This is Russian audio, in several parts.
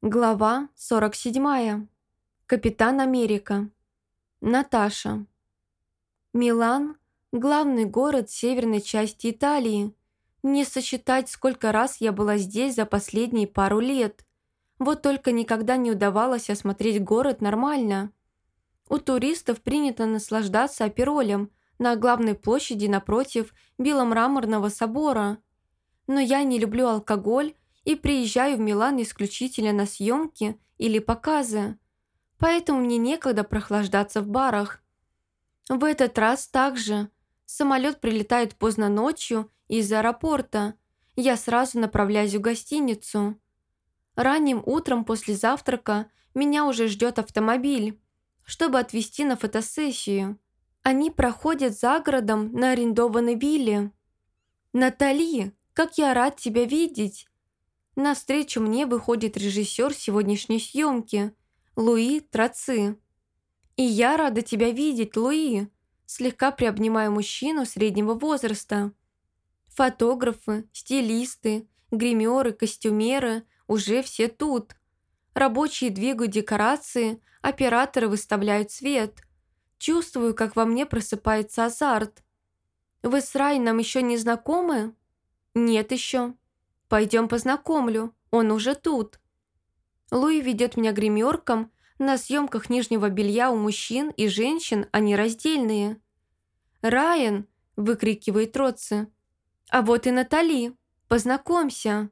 Глава 47. Капитан Америка. Наташа. Милан – главный город северной части Италии. Не сосчитать, сколько раз я была здесь за последние пару лет. Вот только никогда не удавалось осмотреть город нормально. У туристов принято наслаждаться оперолем на главной площади напротив Беломраморного собора. Но я не люблю алкоголь и приезжаю в Милан исключительно на съемки или показы, поэтому мне некогда прохлаждаться в барах. В этот раз также. Самолет прилетает поздно ночью из аэропорта. Я сразу направляюсь в гостиницу. Ранним утром после завтрака меня уже ждет автомобиль, чтобы отвезти на фотосессию. Они проходят за городом на арендованной вилле. «Натали, как я рад тебя видеть!» Навстречу мне выходит режиссер сегодняшней съемки, Луи Траци. «И я рада тебя видеть, Луи», слегка приобнимаю мужчину среднего возраста. Фотографы, стилисты, гримеры, костюмеры уже все тут. Рабочие двигают декорации, операторы выставляют свет. Чувствую, как во мне просыпается азарт. «Вы с Райном еще не знакомы?» «Нет еще», Пойдем познакомлю, он уже тут». Луи ведет меня гримеркам, на съемках нижнего белья у мужчин и женщин они раздельные. «Райан!» – выкрикивает Роци. «А вот и Натали! Познакомься!»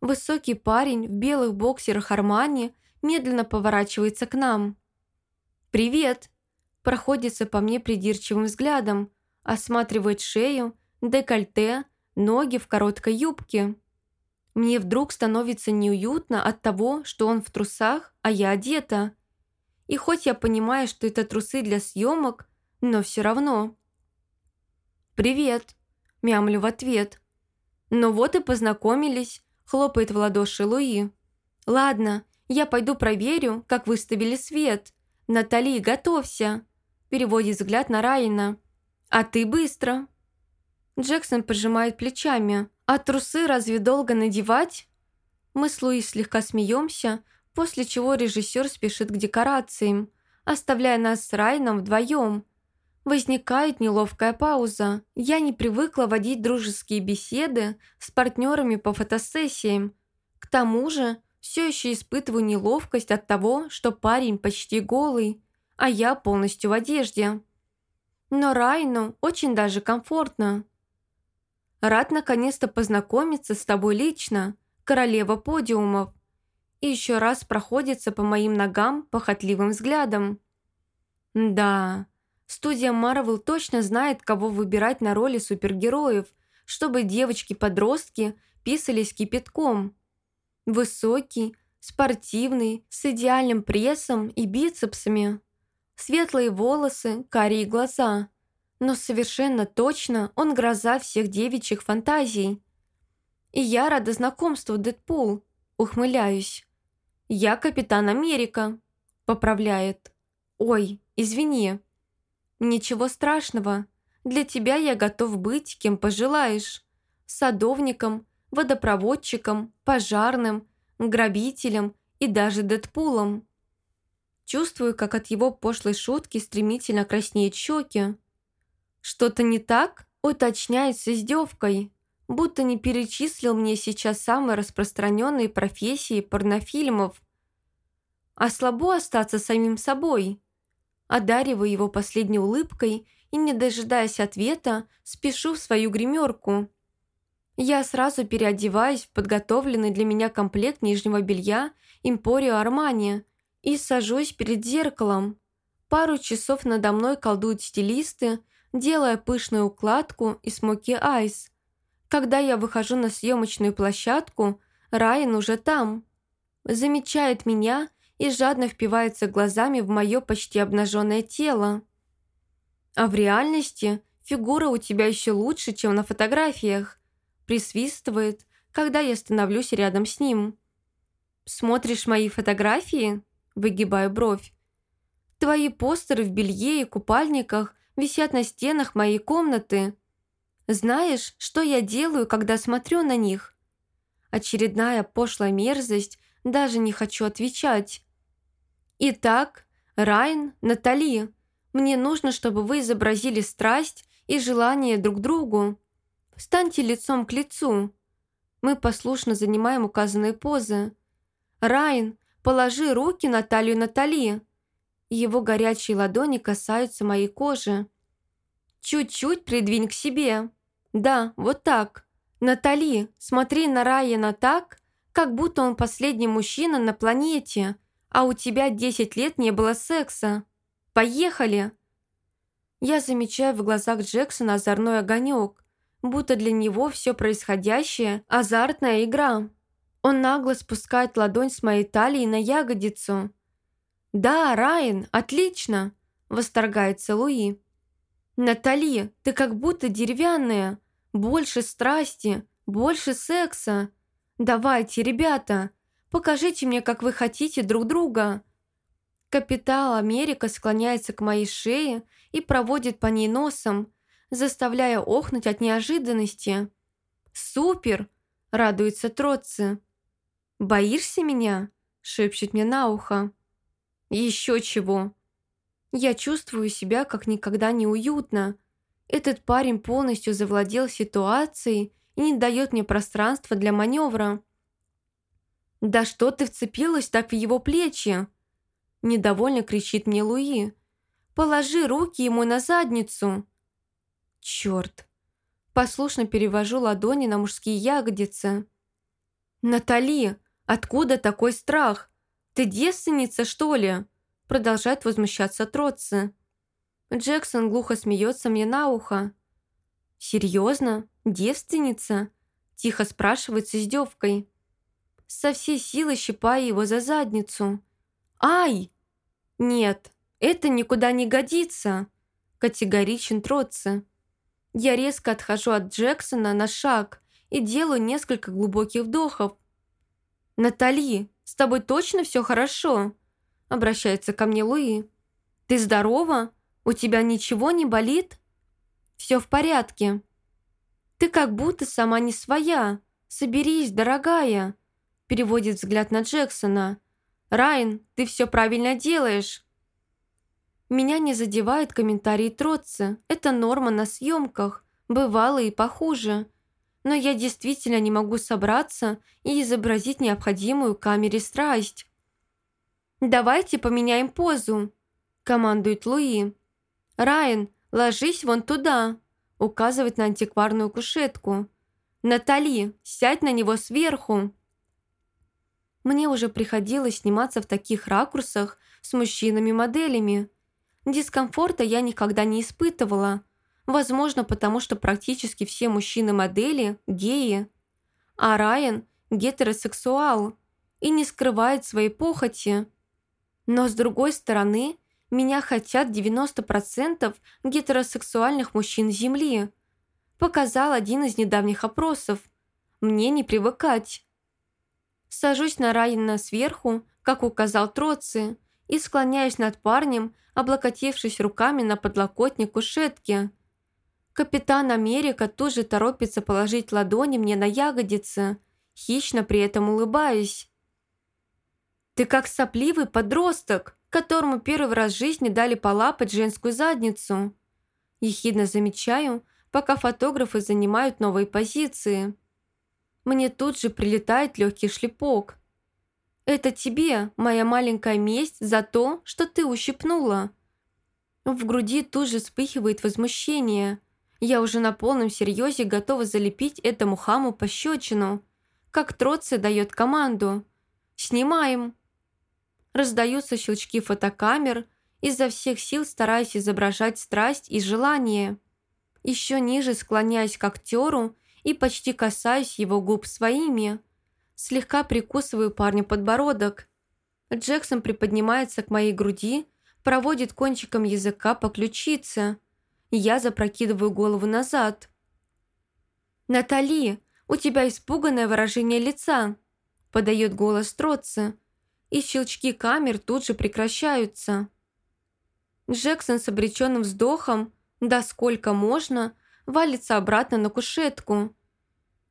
Высокий парень в белых боксерах Армани медленно поворачивается к нам. «Привет!» – проходится по мне придирчивым взглядом, осматривает шею, декольте, ноги в короткой юбке. Мне вдруг становится неуютно от того, что он в трусах, а я одета. И хоть я понимаю, что это трусы для съемок, но все равно. «Привет», – мямлю в ответ. «Ну вот и познакомились», – хлопает в ладоши Луи. «Ладно, я пойду проверю, как выставили свет. Натали, готовься», – переводит взгляд на Райана. «А ты быстро». Джексон пожимает плечами. «А трусы разве долго надевать?» Мы с Луи слегка смеемся, после чего режиссер спешит к декорациям, оставляя нас с Райном вдвоем. Возникает неловкая пауза. Я не привыкла водить дружеские беседы с партнерами по фотосессиям. К тому же все еще испытываю неловкость от того, что парень почти голый, а я полностью в одежде. Но Райну очень даже комфортно. Рад наконец-то познакомиться с тобой лично, королева подиумов. И еще раз проходится по моим ногам похотливым взглядом. Да, студия Marvel точно знает, кого выбирать на роли супергероев, чтобы девочки-подростки писались кипятком. Высокий, спортивный, с идеальным прессом и бицепсами. Светлые волосы, карие глаза – но совершенно точно он гроза всех девичьих фантазий. И я рада знакомству, Дэдпул, ухмыляюсь. Я капитан Америка, поправляет. Ой, извини. Ничего страшного. Для тебя я готов быть, кем пожелаешь. Садовником, водопроводчиком, пожарным, грабителем и даже Дэдпулом. Чувствую, как от его пошлой шутки стремительно краснеют щеки. «Что-то не так?» – уточняет с издевкой, будто не перечислил мне сейчас самые распространенные профессии порнофильмов. А слабо остаться самим собой. Одариваю его последней улыбкой и, не дожидаясь ответа, спешу в свою гримерку. Я сразу переодеваюсь в подготовленный для меня комплект нижнего белья «Импорио Армани» и сажусь перед зеркалом. Пару часов надо мной колдуют стилисты, делая пышную укладку из смоки айс. Когда я выхожу на съемочную площадку, Райан уже там. Замечает меня и жадно впивается глазами в мое почти обнаженное тело. А в реальности фигура у тебя еще лучше, чем на фотографиях. Присвистывает, когда я становлюсь рядом с ним. «Смотришь мои фотографии?» Выгибаю бровь. «Твои постеры в белье и купальниках висят на стенах моей комнаты. Знаешь, что я делаю, когда смотрю на них? Очередная пошлая мерзость даже не хочу отвечать. Итак, Райан, Натали, мне нужно, чтобы вы изобразили страсть и желание друг другу. Встаньте лицом к лицу. Мы послушно занимаем указанные позы. Райан, положи руки на талию Натали. Его горячие ладони касаются моей кожи. Чуть-чуть придвинь к себе. Да, вот так. Натали, смотри на Райана так, как будто он последний мужчина на планете, а у тебя 10 лет не было секса. Поехали!» Я замечаю в глазах Джексона озорной огонек, будто для него все происходящее – азартная игра. Он нагло спускает ладонь с моей талии на ягодицу. «Да, Райан, отлично!» – восторгается Луи. «Натали, ты как будто деревянная. Больше страсти, больше секса. Давайте, ребята, покажите мне, как вы хотите друг друга». Капитал Америка склоняется к моей шее и проводит по ней носом, заставляя охнуть от неожиданности. «Супер!» – радуется Троци. «Боишься меня?» – шепчет мне на ухо. «Еще чего!» Я чувствую себя как никогда неуютно. Этот парень полностью завладел ситуацией и не дает мне пространства для маневра. «Да что ты вцепилась так в его плечи?» Недовольно кричит мне Луи. «Положи руки ему на задницу!» «Черт!» Послушно перевожу ладони на мужские ягодицы. «Натали, откуда такой страх? Ты девственница, что ли?» Продолжает возмущаться Троци. Джексон глухо смеется мне на ухо. «Серьезно? Девственница?» Тихо спрашивает с издевкой. Со всей силы щипая его за задницу. «Ай!» «Нет, это никуда не годится!» Категоричен Троци. Я резко отхожу от Джексона на шаг и делаю несколько глубоких вдохов. «Натали, с тобой точно все хорошо?» Обращается ко мне Луи. «Ты здорова? У тебя ничего не болит?» «Все в порядке». «Ты как будто сама не своя. Соберись, дорогая!» Переводит взгляд на Джексона. «Райан, ты все правильно делаешь!» Меня не задевают комментарии Троца. Это норма на съемках. Бывало и похуже. Но я действительно не могу собраться и изобразить необходимую камере страсть. «Давайте поменяем позу», – командует Луи. «Райан, ложись вон туда», – указывает на антикварную кушетку. «Натали, сядь на него сверху». Мне уже приходилось сниматься в таких ракурсах с мужчинами-моделями. Дискомфорта я никогда не испытывала. Возможно, потому что практически все мужчины-модели – геи. А Райан – гетеросексуал и не скрывает своей похоти. Но с другой стороны, меня хотят 90% гетеросексуальных мужчин Земли. Показал один из недавних опросов. Мне не привыкать. Сажусь на Райана сверху, как указал Троци, и склоняюсь над парнем, облокотившись руками на подлокотник кушетки. Капитан Америка тут же торопится положить ладони мне на ягодицы, хищно при этом улыбаясь. «Ты как сопливый подросток, которому первый раз в жизни дали полапать женскую задницу». Ехидно замечаю, пока фотографы занимают новые позиции. Мне тут же прилетает легкий шлепок. «Это тебе, моя маленькая месть, за то, что ты ущипнула». В груди тут же вспыхивает возмущение. Я уже на полном серьезе готова залепить этому хаму пощечину. Как Троци дает команду. «Снимаем!» Раздаются щелчки фотокамер, изо всех сил стараясь изображать страсть и желание. Еще ниже склоняюсь к актеру и почти касаюсь его губ своими. Слегка прикусываю парню подбородок. Джексон приподнимается к моей груди, проводит кончиком языка по ключице. Я запрокидываю голову назад. «Натали, у тебя испуганное выражение лица», – подает голос Троца, и щелчки камер тут же прекращаются. Джексон с обреченным вздохом, да сколько можно, валится обратно на кушетку.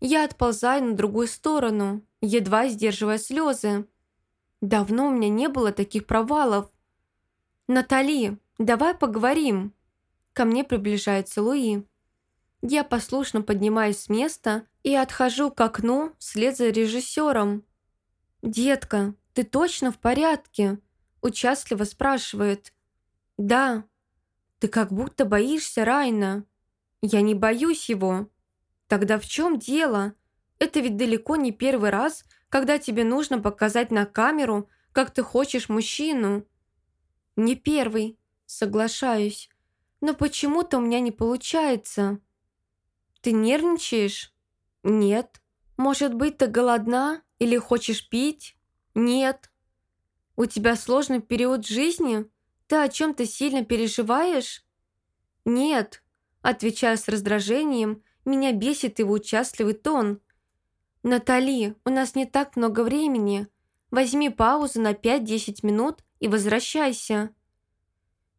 Я отползаю на другую сторону, едва сдерживая слезы. Давно у меня не было таких провалов. «Натали, давай поговорим!» Ко мне приближается Луи. Я послушно поднимаюсь с места и отхожу к окну вслед за режиссером. «Детка, ты точно в порядке?» Участливо спрашивает. «Да». «Ты как будто боишься Райна». «Я не боюсь его». «Тогда в чем дело? Это ведь далеко не первый раз, когда тебе нужно показать на камеру, как ты хочешь мужчину». «Не первый, соглашаюсь. Но почему-то у меня не получается». «Ты нервничаешь?» «Нет». «Может быть, ты голодна или хочешь пить?» «Нет». «У тебя сложный период жизни? Ты о чем-то сильно переживаешь?» «Нет», отвечаю с раздражением, меня бесит его участливый тон. «Натали, у нас не так много времени. Возьми паузу на 5-10 минут и возвращайся».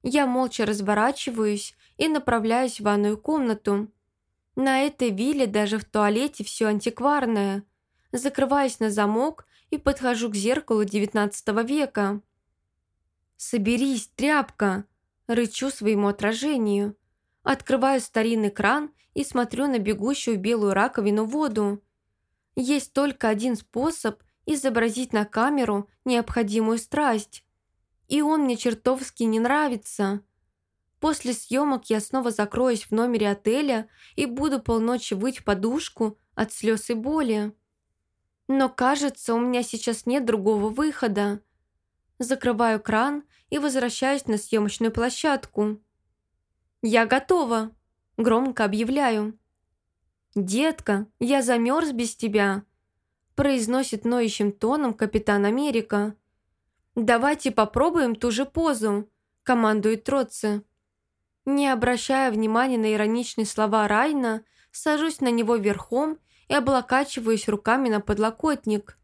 Я молча разворачиваюсь и направляюсь в ванную комнату. На этой вилле даже в туалете все антикварное. Закрываюсь на замок и подхожу к зеркалу XIX века. «Соберись, тряпка!» – рычу своему отражению. Открываю старинный кран и смотрю на бегущую белую раковину воду. Есть только один способ изобразить на камеру необходимую страсть. И он мне чертовски не нравится. После съемок я снова закроюсь в номере отеля и буду полночи выть в подушку от слез и боли. Но кажется, у меня сейчас нет другого выхода. Закрываю кран и возвращаюсь на съемочную площадку. «Я готова!» – громко объявляю. «Детка, я замерз без тебя!» – произносит ноющим тоном капитан Америка. «Давайте попробуем ту же позу», – командует Троци. Не обращая внимания на ироничные слова Райна, сажусь на него верхом и облокачиваюсь руками на подлокотник.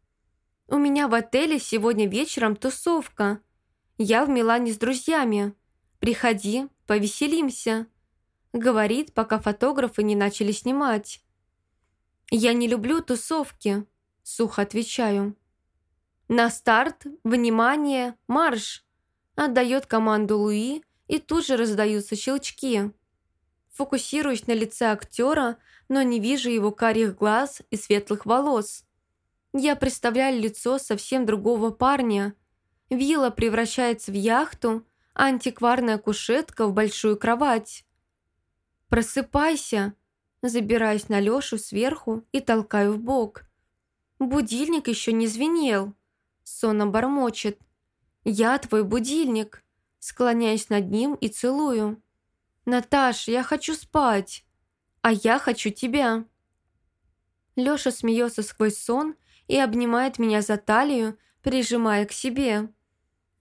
«У меня в отеле сегодня вечером тусовка. Я в Милане с друзьями. Приходи, повеселимся», — говорит, пока фотографы не начали снимать. «Я не люблю тусовки», — сухо отвечаю. «На старт, внимание, марш!» — отдает команду Луи, и тут же раздаются щелчки. Фокусируюсь на лице актера, но не вижу его карих глаз и светлых волос. Я представляю лицо совсем другого парня. Вилла превращается в яхту, а антикварная кушетка в большую кровать. «Просыпайся!» Забираюсь на Лёшу сверху и толкаю в бок. Будильник еще не звенел. Сонно бормочет. «Я твой будильник!» Склоняюсь над ним и целую. «Наташ, я хочу спать!» «А я хочу тебя!» Лёша смеется сквозь сон и обнимает меня за талию, прижимая к себе.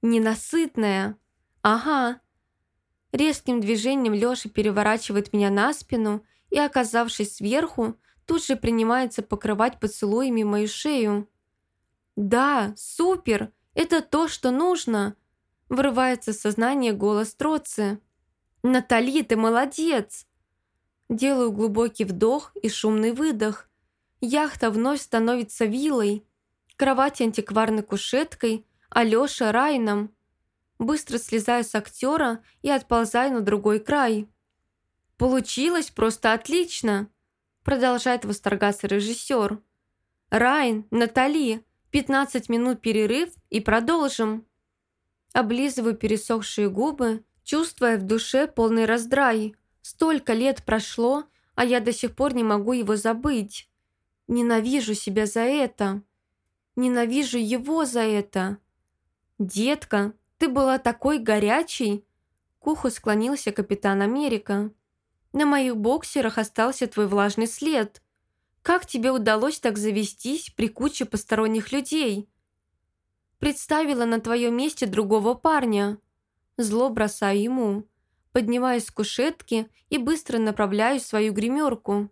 «Ненасытная!» «Ага!» Резким движением Лёша переворачивает меня на спину и, оказавшись сверху, тут же принимается покрывать поцелуями мою шею. «Да, супер! Это то, что нужно!» Врывается в сознание голос Троцы. «Натали, ты молодец!» Делаю глубокий вдох и шумный выдох. Яхта вновь становится виллой. Кровать антикварной кушеткой, а Лёша райном. Быстро слезаю с актера и отползаю на другой край. «Получилось просто отлично!» Продолжает восторгаться режиссер. «Райн, Натали, 15 минут перерыв и продолжим!» Облизываю пересохшие губы, чувствуя в душе полный раздрай. Столько лет прошло, а я до сих пор не могу его забыть. Ненавижу себя за это. Ненавижу его за это. «Детка, ты была такой горячей!» К уху склонился капитан Америка. «На моих боксерах остался твой влажный след. Как тебе удалось так завестись при куче посторонних людей?» «Представила на твоем месте другого парня». Зло бросаю ему поднимаюсь с кушетки и быстро направляюсь в свою гримерку.